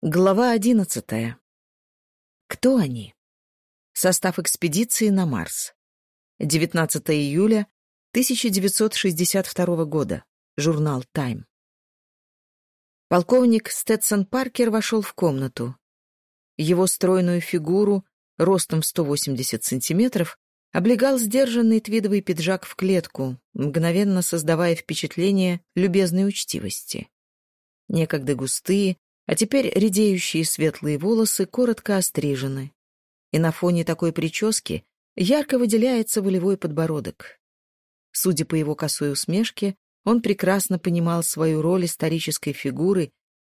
Глава одиннадцатая. Кто они? Состав экспедиции на Марс. 19 июля 1962 года. Журнал «Тайм». Полковник Сtetson Паркер вошел в комнату. Его стройную фигуру, ростом в 180 сантиметров, облегал сдержанный твидовый пиджак в клетку, мгновенно создавая впечатление любезной учтивости. Некогда густые, а теперь редеющие светлые волосы коротко острижены. И на фоне такой прически ярко выделяется волевой подбородок. Судя по его косой усмешке, он прекрасно понимал свою роль исторической фигуры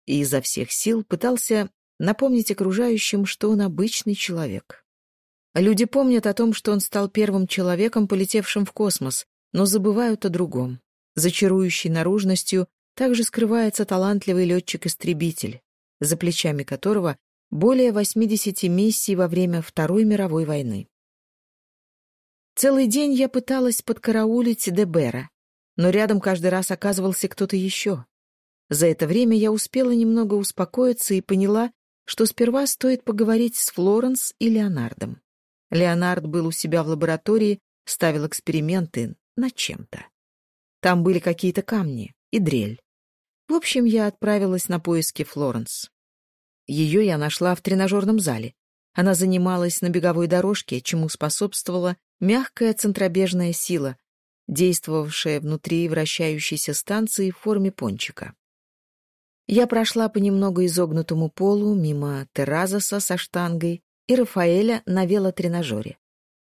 и изо всех сил пытался напомнить окружающим, что он обычный человек. Люди помнят о том, что он стал первым человеком, полетевшим в космос, но забывают о другом. За чарующей Также скрывается талантливый летчик истребитель за плечами которого более 80 миссий во время Второй мировой войны. Целый день я пыталась подкараулить Дебера, но рядом каждый раз оказывался кто-то еще. За это время я успела немного успокоиться и поняла, что сперва стоит поговорить с Флоренс и Леонардом. Леонард был у себя в лаборатории, ставил эксперименты над чем-то. Там были какие-то камни и дрель. В общем, я отправилась на поиски Флоренс. Ее я нашла в тренажерном зале. Она занималась на беговой дорожке, чему способствовала мягкая центробежная сила, действовавшая внутри вращающейся станции в форме пончика. Я прошла по немного изогнутому полу мимо Теразоса со штангой и Рафаэля на велотренажере.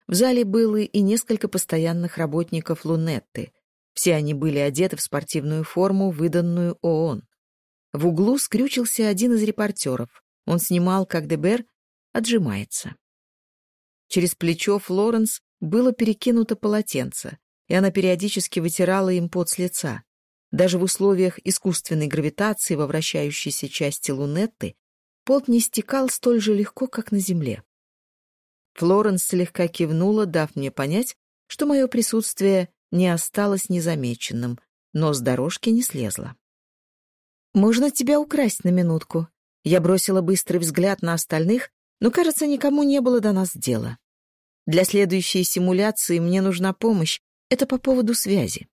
В зале было и несколько постоянных работников Лунетты, все они были одеты в спортивную форму, выданную ООН. В углу скрючился один из репортеров. Он снимал, как ДБР отжимается. Через плечо Флоренс было перекинуто полотенце, и она периодически вытирала им пот с лица. Даже в условиях искусственной гравитации во вращающейся части лунетты пот не стекал столь же легко, как на Земле. Флоренс слегка кивнула, дав мне понять, что мое присутствие не осталось незамеченным, но с дорожки не слезла. «Можно тебя украсть на минутку?» Я бросила быстрый взгляд на остальных, но, кажется, никому не было до нас дела. Для следующей симуляции мне нужна помощь. Это по поводу связи.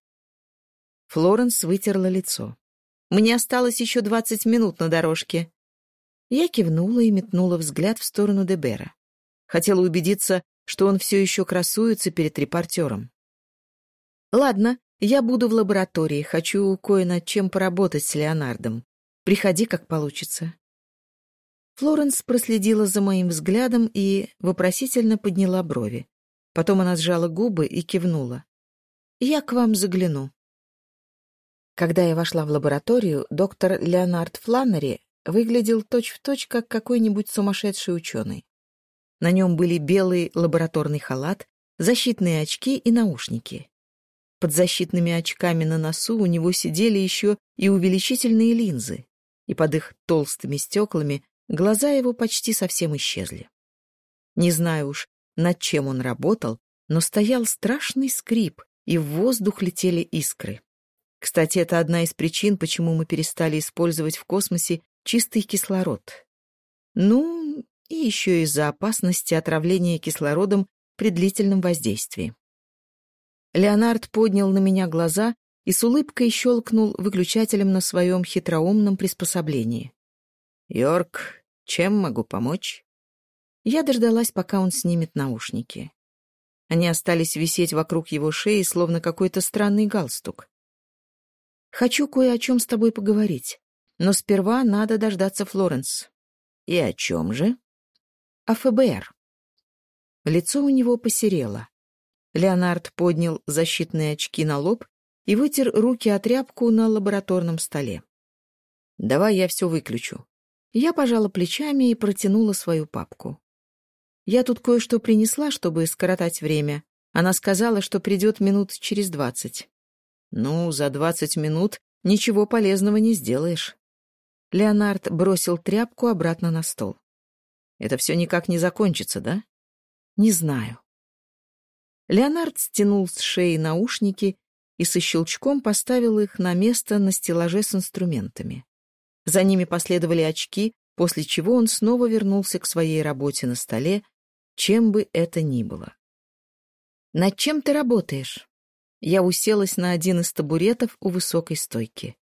Флоренс вытерла лицо. «Мне осталось еще двадцать минут на дорожке». Я кивнула и метнула взгляд в сторону Дебера. Хотела убедиться, что он все еще красуется перед репортером. Ладно, я буду в лаборатории, хочу кое над чем поработать с Леонардом. Приходи, как получится. Флоренс проследила за моим взглядом и вопросительно подняла брови. Потом она сжала губы и кивнула. «Я к вам загляну». Когда я вошла в лабораторию, доктор Леонард Фланнери выглядел точь-в-точь, точь, как какой-нибудь сумасшедший ученый. На нем были белый лабораторный халат, защитные очки и наушники. Под защитными очками на носу у него сидели еще и увеличительные линзы, и под их толстыми стеклами глаза его почти совсем исчезли. Не знаю уж, над чем он работал, но стоял страшный скрип, и в воздух летели искры. Кстати, это одна из причин, почему мы перестали использовать в космосе чистый кислород. Ну, и еще из-за опасности отравления кислородом при длительном воздействии. Леонард поднял на меня глаза и с улыбкой щелкнул выключателем на своем хитроумном приспособлении. «Йорк, чем могу помочь?» Я дождалась, пока он снимет наушники. Они остались висеть вокруг его шеи, словно какой-то странный галстук. «Хочу кое о чем с тобой поговорить, но сперва надо дождаться Флоренс». «И о чем же?» «О ФБР». Лицо у него посерело. Леонард поднял защитные очки на лоб и вытер руки от тряпку на лабораторном столе. «Давай я все выключу». Я пожала плечами и протянула свою папку. «Я тут кое-что принесла, чтобы скоротать время. Она сказала, что придет минут через двадцать». «Ну, за двадцать минут ничего полезного не сделаешь». Леонард бросил тряпку обратно на стол. «Это все никак не закончится, да?» «Не знаю». Леонард стянул с шеи наушники и со щелчком поставил их на место на стеллаже с инструментами. За ними последовали очки, после чего он снова вернулся к своей работе на столе, чем бы это ни было. «Над чем ты работаешь?» Я уселась на один из табуретов у высокой стойки.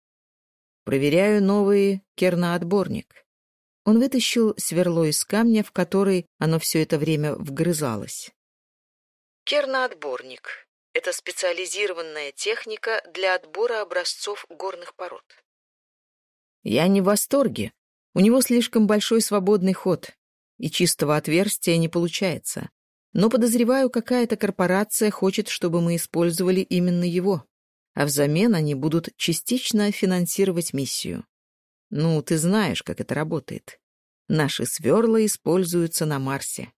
«Проверяю новый керноотборник». Он вытащил сверло из камня, в который оно все это время вгрызалось. Керноотборник – это специализированная техника для отбора образцов горных пород. Я не в восторге. У него слишком большой свободный ход, и чистого отверстия не получается. Но подозреваю, какая-то корпорация хочет, чтобы мы использовали именно его. А взамен они будут частично финансировать миссию. Ну, ты знаешь, как это работает. Наши сверла используются на Марсе.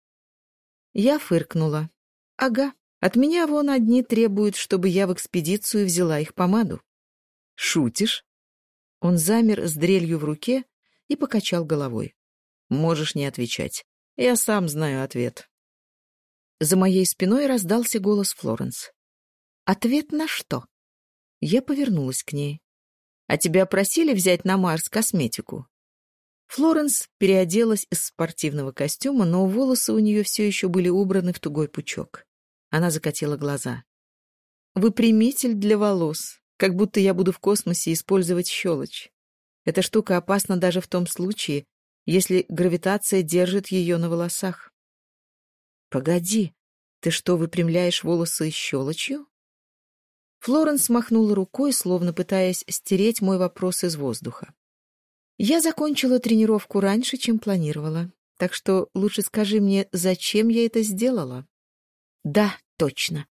Я фыркнула. Ага, от меня вон одни требуют, чтобы я в экспедицию взяла их помаду. Шутишь? Он замер с дрелью в руке и покачал головой. Можешь не отвечать. Я сам знаю ответ. За моей спиной раздался голос Флоренс. «Ответ на что?» Я повернулась к ней. «А тебя просили взять на Марс косметику?» Флоренс переоделась из спортивного костюма, но волосы у нее все еще были убраны в тугой пучок. Она закатила глаза. «Выпрямитель для волос, как будто я буду в космосе использовать щелочь. Эта штука опасна даже в том случае, если гравитация держит ее на волосах». «Погоди, ты что, выпрямляешь волосы щелочью?» Флоренс махнула рукой, словно пытаясь стереть мой вопрос из воздуха. «Я закончила тренировку раньше, чем планировала, так что лучше скажи мне, зачем я это сделала?» «Да, точно».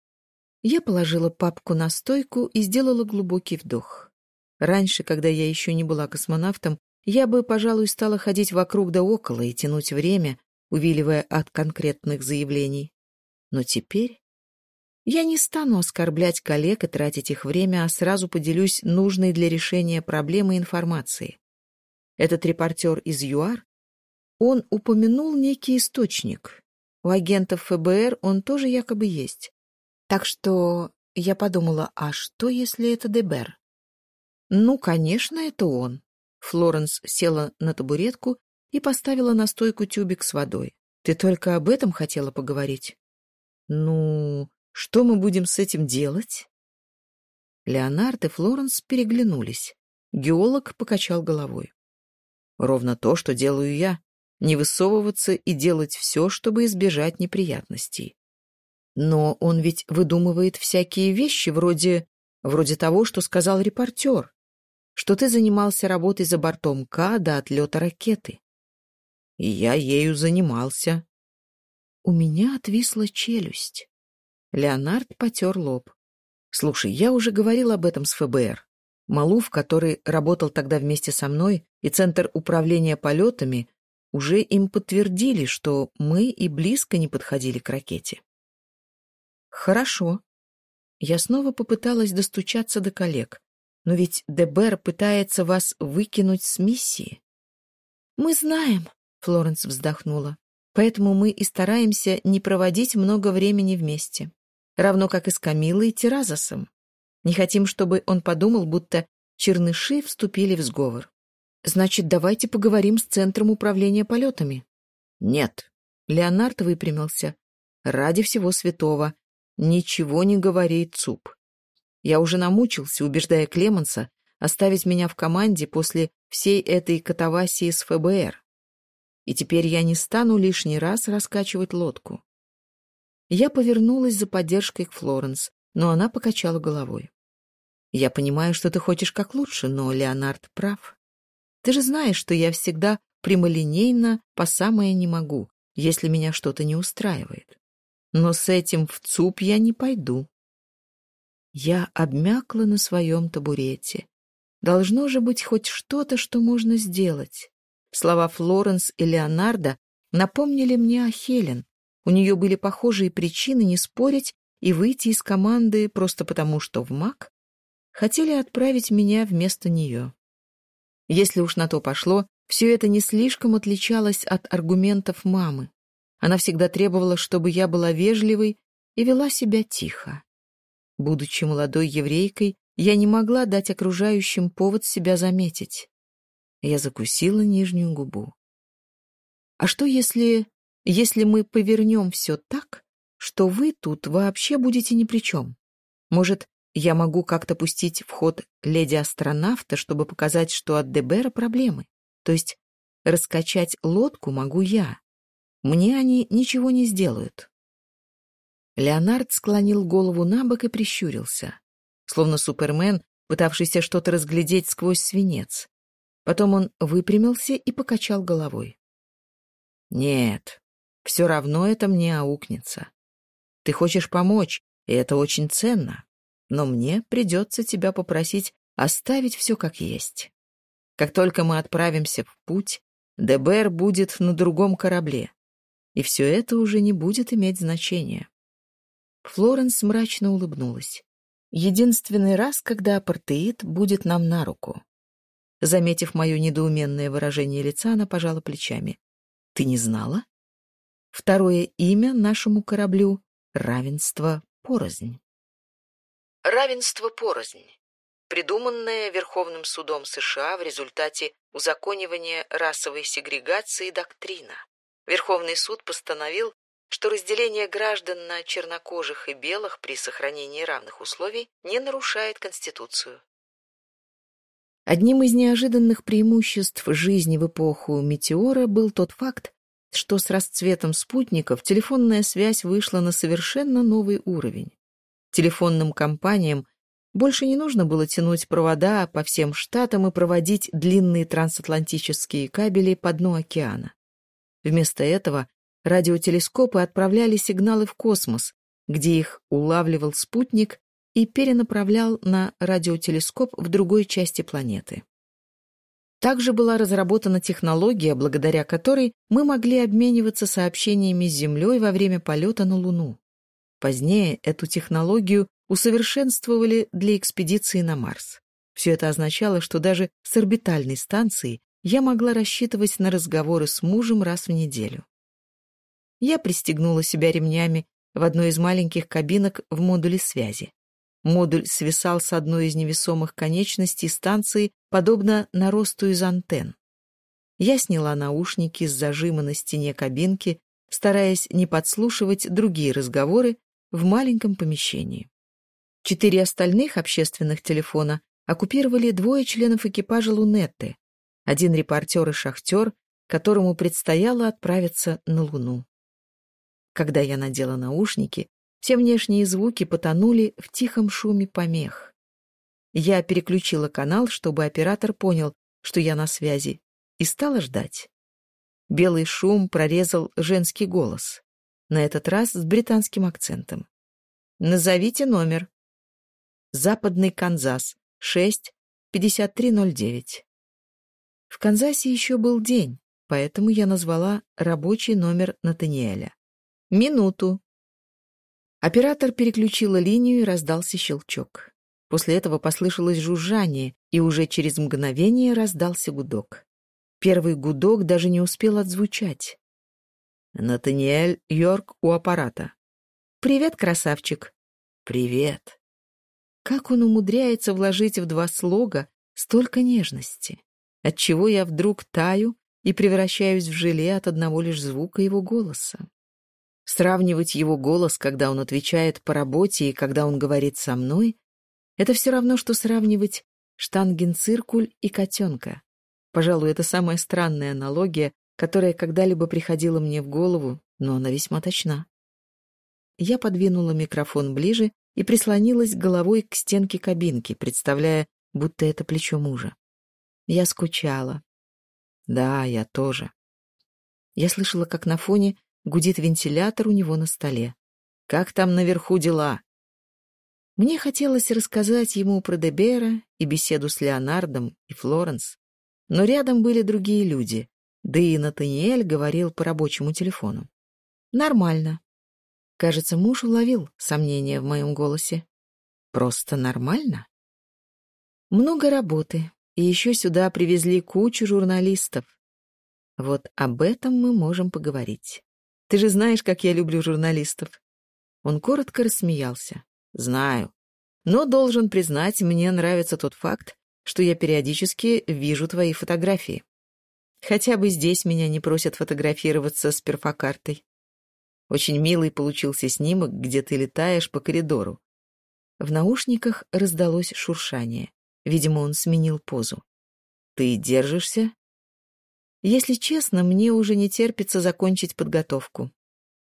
Я положила папку на стойку и сделала глубокий вдох. Раньше, когда я еще не была космонавтом, я бы, пожалуй, стала ходить вокруг да около и тянуть время, увиливая от конкретных заявлений. Но теперь я не стану оскорблять коллег и тратить их время, а сразу поделюсь нужной для решения проблемы информацией. Этот репортер из ЮАР, он упомянул некий источник. У агентов ФБР он тоже якобы есть. Так что я подумала, а что, если это Дебер? Ну, конечно, это он. Флоренс села на табуретку и поставила на стойку тюбик с водой. Ты только об этом хотела поговорить? Ну, что мы будем с этим делать? Леонард и Флоренс переглянулись. Геолог покачал головой. Ровно то, что делаю я. Не высовываться и делать все, чтобы избежать неприятностей. Но он ведь выдумывает всякие вещи вроде... Вроде того, что сказал репортер. Что ты занимался работой за бортом К до отлета ракеты. И я ею занимался. У меня отвисла челюсть. Леонард потер лоб. «Слушай, я уже говорил об этом с ФБР. Малув, который работал тогда вместе со мной, и Центр управления полетами уже им подтвердили, что мы и близко не подходили к ракете. Хорошо. Я снова попыталась достучаться до коллег. Но ведь ДБР пытается вас выкинуть с миссии. Мы знаем, Флоренс вздохнула. Поэтому мы и стараемся не проводить много времени вместе. Равно как и с Камилой и Теразосом. Не хотим, чтобы он подумал, будто черныши вступили в сговор. Значит, давайте поговорим с Центром управления полетами. Нет. Леонард выпрямился. Ради всего святого. Ничего не говори, ЦУП. Я уже намучился, убеждая Клеманса оставить меня в команде после всей этой катавасии с ФБР. И теперь я не стану лишний раз раскачивать лодку. Я повернулась за поддержкой к Флоренс, но она покачала головой. «Я понимаю, что ты хочешь как лучше, но Леонард прав. Ты же знаешь, что я всегда прямолинейно по самое не могу, если меня что-то не устраивает. Но с этим в ЦУП я не пойду. Я обмякла на своем табурете. Должно же быть хоть что-то, что можно сделать. Слова Флоренс и Леонардо напомнили мне о Хелен. У нее были похожие причины не спорить и выйти из команды просто потому, что в МАК хотели отправить меня вместо нее. Если уж на то пошло, все это не слишком отличалось от аргументов мамы. Она всегда требовала, чтобы я была вежливой и вела себя тихо. Будучи молодой еврейкой, я не могла дать окружающим повод себя заметить. Я закусила нижнюю губу. А что если... если мы повернем все так, что вы тут вообще будете ни при чем? Может, я могу как-то пустить в ход леди-астронавта, чтобы показать, что от Дебера проблемы? То есть раскачать лодку могу я. Мне они ничего не сделают. Леонард склонил голову на бок и прищурился, словно Супермен, пытавшийся что-то разглядеть сквозь свинец. Потом он выпрямился и покачал головой. «Нет, все равно это мне аукнется. Ты хочешь помочь, и это очень ценно, но мне придется тебя попросить оставить все как есть. Как только мы отправимся в путь, ДБР будет на другом корабле, и все это уже не будет иметь значения. Флоренс мрачно улыбнулась. Единственный раз, когда апартеид будет нам на руку. Заметив мое недоуменное выражение лица, она пожала плечами. Ты не знала? Второе имя нашему кораблю — равенство порознь. Равенство порознь, придуманное Верховным судом США в результате узаконивания расовой сегрегации доктрина. Верховный суд постановил, что разделение граждан на чернокожих и белых при сохранении равных условий не нарушает Конституцию. Одним из неожиданных преимуществ жизни в эпоху метеора был тот факт, что с расцветом спутников телефонная связь вышла на совершенно новый уровень телефонным компаниям больше не нужно было тянуть провода по всем штатам и проводить длинные трансатлантические кабели по дну океана. Вместо этого радиотелескопы отправляли сигналы в космос, где их улавливал спутник и перенаправлял на радиотелескоп в другой части планеты. Также была разработана технология, благодаря которой мы могли обмениваться сообщениями с Землей во время полета на Луну. Позднее эту технологию усовершенствовали для экспедиции на Марс. Все это означало, что даже с орбитальной станции я могла рассчитывать на разговоры с мужем раз в неделю. Я пристегнула себя ремнями в одной из маленьких кабинок в модуле связи. Модуль свисал с одной из невесомых конечностей станции, подобно наросту из антенн. Я сняла наушники с зажима на стене кабинки, стараясь не подслушивать другие разговоры, в маленьком помещении. Четыре остальных общественных телефона оккупировали двое членов экипажа «Лунетты», один репортер и шахтер, которому предстояло отправиться на Луну. Когда я надела наушники, все внешние звуки потонули в тихом шуме помех. Я переключила канал, чтобы оператор понял, что я на связи, и стала ждать. Белый шум прорезал женский голос. На этот раз с британским акцентом. Назовите номер. Западный Канзас, 6-5309. В Канзасе еще был день, поэтому я назвала рабочий номер Натаниэля. Минуту. Оператор переключила линию и раздался щелчок. После этого послышалось жужжание, и уже через мгновение раздался гудок. Первый гудок даже не успел отзвучать. Натаниэль Йорк у аппарата. «Привет, красавчик!» «Привет!» Как он умудряется вложить в два слога столько нежности, отчего я вдруг таю и превращаюсь в желе от одного лишь звука его голоса. Сравнивать его голос, когда он отвечает по работе и когда он говорит со мной, это все равно, что сравнивать штангенциркуль и котенка. Пожалуй, это самая странная аналогия, которая когда-либо приходила мне в голову, но она весьма точна. Я подвинула микрофон ближе и прислонилась головой к стенке кабинки, представляя, будто это плечо мужа. Я скучала. Да, я тоже. Я слышала, как на фоне гудит вентилятор у него на столе. «Как там наверху дела?» Мне хотелось рассказать ему про Дебера и беседу с Леонардом и Флоренс, но рядом были другие люди, да и Натаниэль говорил по рабочему телефону. «Нормально». Кажется, муж уловил сомнение в моем голосе. «Просто нормально?» Много работы, и еще сюда привезли кучу журналистов. Вот об этом мы можем поговорить. Ты же знаешь, как я люблю журналистов». Он коротко рассмеялся. «Знаю. Но должен признать, мне нравится тот факт, что я периодически вижу твои фотографии. Хотя бы здесь меня не просят фотографироваться с перфокартой. Очень милый получился снимок, где ты летаешь по коридору. В наушниках раздалось шуршание. Видимо, он сменил позу. «Ты держишься?» Если честно, мне уже не терпится закончить подготовку.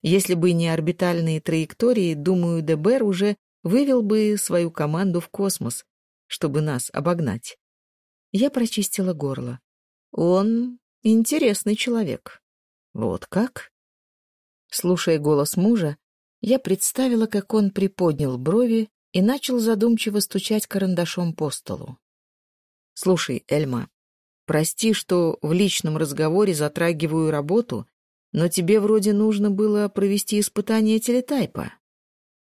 Если бы не орбитальные траектории, думаю, ДБР уже вывел бы свою команду в космос, чтобы нас обогнать. Я прочистила горло. Он Интересный человек. Вот как? Слушая голос мужа, я представила, как он приподнял брови и начал задумчиво стучать карандашом по столу. «Слушай, Эльма, прости, что в личном разговоре затрагиваю работу, но тебе вроде нужно было провести испытание телетайпа».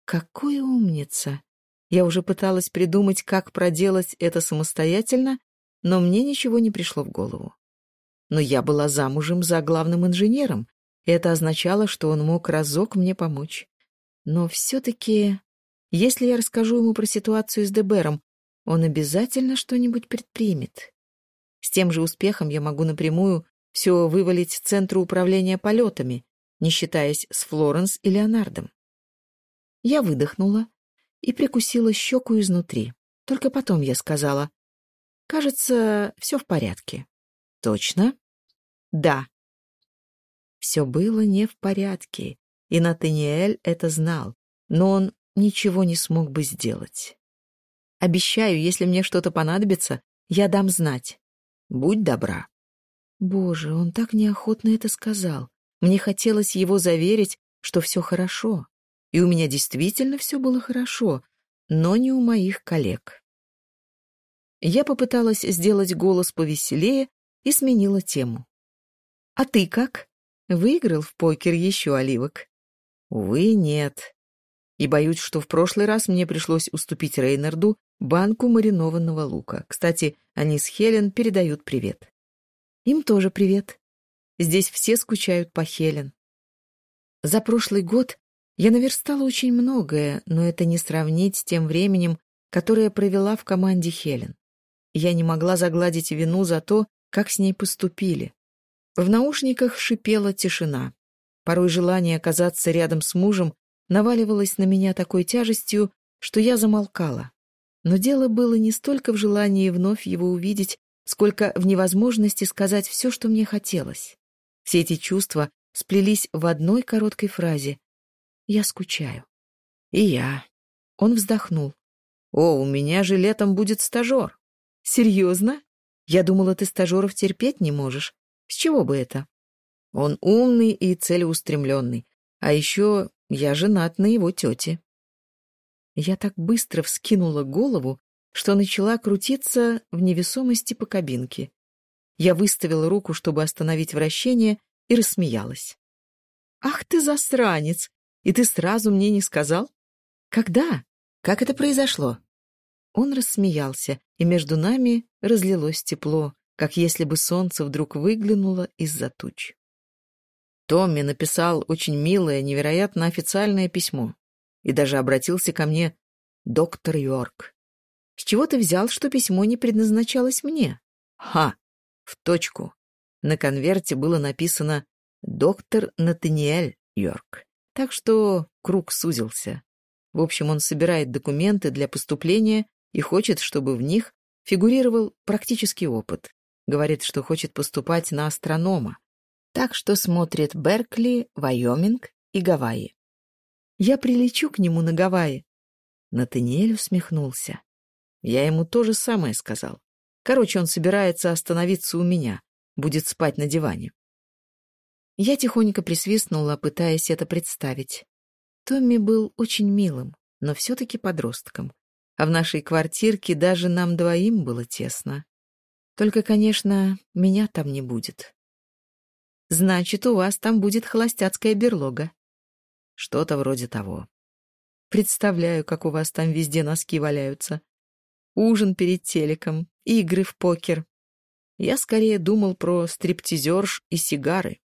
«Какой умница!» Я уже пыталась придумать, как проделать это самостоятельно, но мне ничего не пришло в голову но я была замужем за главным инженером, и это означало, что он мог разок мне помочь. Но все-таки, если я расскажу ему про ситуацию с Дебером, он обязательно что-нибудь предпримет. С тем же успехом я могу напрямую все вывалить Центру управления полетами, не считаясь с Флоренс и Леонардом. Я выдохнула и прикусила щеку изнутри. Только потом я сказала, «Кажется, все в порядке». «Точно?» «Да». Все было не в порядке, и Натаниэль это знал, но он ничего не смог бы сделать. «Обещаю, если мне что-то понадобится, я дам знать. Будь добра». Боже, он так неохотно это сказал. Мне хотелось его заверить, что все хорошо. И у меня действительно все было хорошо, но не у моих коллег. Я попыталась сделать голос повеселее, и сменила тему. «А ты как? Выиграл в покер еще оливок?» «Увы, нет. И боюсь, что в прошлый раз мне пришлось уступить Рейнарду банку маринованного лука. Кстати, они с Хелен передают привет. Им тоже привет. Здесь все скучают по Хелен. За прошлый год я наверстала очень многое, но это не сравнить с тем временем, которое провела в команде Хелен. Я не могла загладить вину за то, как с ней поступили. В наушниках шипела тишина. Порой желание оказаться рядом с мужем наваливалось на меня такой тяжестью, что я замолкала. Но дело было не столько в желании вновь его увидеть, сколько в невозможности сказать все, что мне хотелось. Все эти чувства сплелись в одной короткой фразе «Я скучаю». «И я». Он вздохнул. «О, у меня же летом будет стажер». «Серьезно?» Я думала, ты стажеров терпеть не можешь. С чего бы это? Он умный и целеустремленный. А еще я женат на его тете. Я так быстро вскинула голову, что начала крутиться в невесомости по кабинке. Я выставила руку, чтобы остановить вращение, и рассмеялась. «Ах ты засранец! И ты сразу мне не сказал? Когда? Как это произошло?» Он рассмеялся, и между нами разлилось тепло, как если бы солнце вдруг выглянуло из-за туч. Томми написал очень милое, невероятно официальное письмо и даже обратился ко мне «Доктор Йорк». С чего ты взял, что письмо не предназначалось мне? Ха! В точку. На конверте было написано «Доктор Натаниэль Йорк». Так что круг сузился. В общем, он собирает документы для поступления и хочет, чтобы в них фигурировал практический опыт. Говорит, что хочет поступать на астронома. Так что смотрит Беркли, Вайоминг и Гавайи. «Я прилечу к нему на Гавайи». Натаниэль усмехнулся. Я ему то же самое сказал. Короче, он собирается остановиться у меня, будет спать на диване. Я тихонько присвистнула, пытаясь это представить. Томми был очень милым, но все-таки подростком, а в нашей квартирке даже нам двоим было тесно. Только, конечно, меня там не будет. Значит, у вас там будет холостяцкая берлога. Что-то вроде того. Представляю, как у вас там везде носки валяются. Ужин перед телеком, игры в покер. Я скорее думал про стриптизерш и сигары.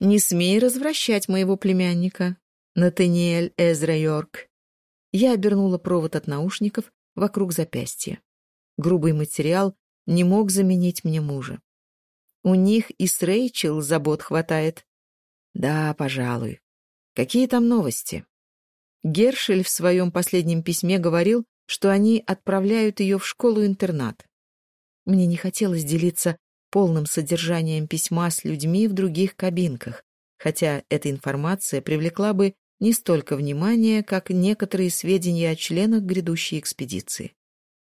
Не смей развращать моего племянника, Натаниэль Эзра Йорк. Я обернула провод от наушников вокруг запястья. Грубый материал не мог заменить мне мужа. У них и с Рэйчел забот хватает. Да, пожалуй. Какие там новости? Гершель в своем последнем письме говорил, что они отправляют ее в школу-интернат. Мне не хотелось делиться полным содержанием письма с людьми в других кабинках, хотя эта информация привлекла бы не столько внимания, как некоторые сведения о членах грядущей экспедиции.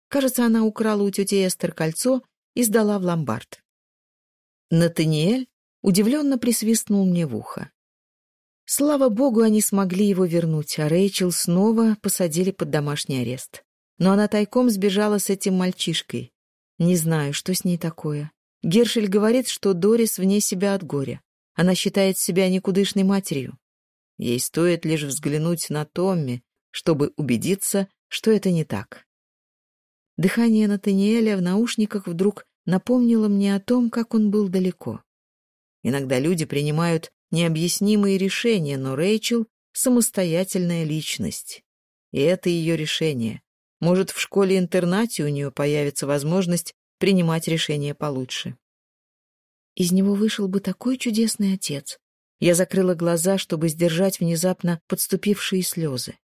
Кажется, она украла у тети Эстер кольцо и сдала в ломбард. Натаниэль удивленно присвистнул мне в ухо. Слава богу, они смогли его вернуть, а Рэйчел снова посадили под домашний арест. Но она тайком сбежала с этим мальчишкой. Не знаю, что с ней такое. Гершель говорит, что Дорис вне себя от горя. Она считает себя никудышной матерью. Ей стоит лишь взглянуть на Томми, чтобы убедиться, что это не так. Дыхание Натаниэля в наушниках вдруг напомнило мне о том, как он был далеко. Иногда люди принимают необъяснимые решения, но Рэйчел — самостоятельная личность. И это ее решение. Может, в школе-интернате у нее появится возможность принимать решения получше. Из него вышел бы такой чудесный отец, я закрыла глаза, чтобы сдержать внезапно подступившие слезы.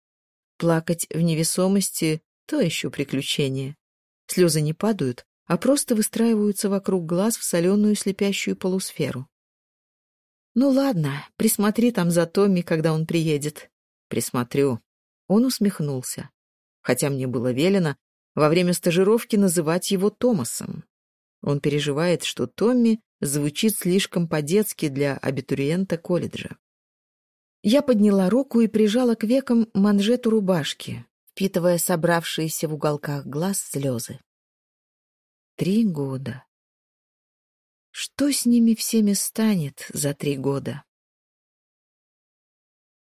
Плакать в невесомости — то еще приключение. Слезы не падают, а просто выстраиваются вокруг глаз в соленую слепящую полусферу. «Ну ладно, присмотри там за Томми, когда он приедет». «Присмотрю». Он усмехнулся. Хотя мне было велено во время стажировки называть его Томасом. Он переживает, что Томми звучит слишком по-детски для абитуриента колледжа. Я подняла руку и прижала к векам манжету рубашки, впитывая собравшиеся в уголках глаз слезы. Три года. Что с ними всеми станет за три года?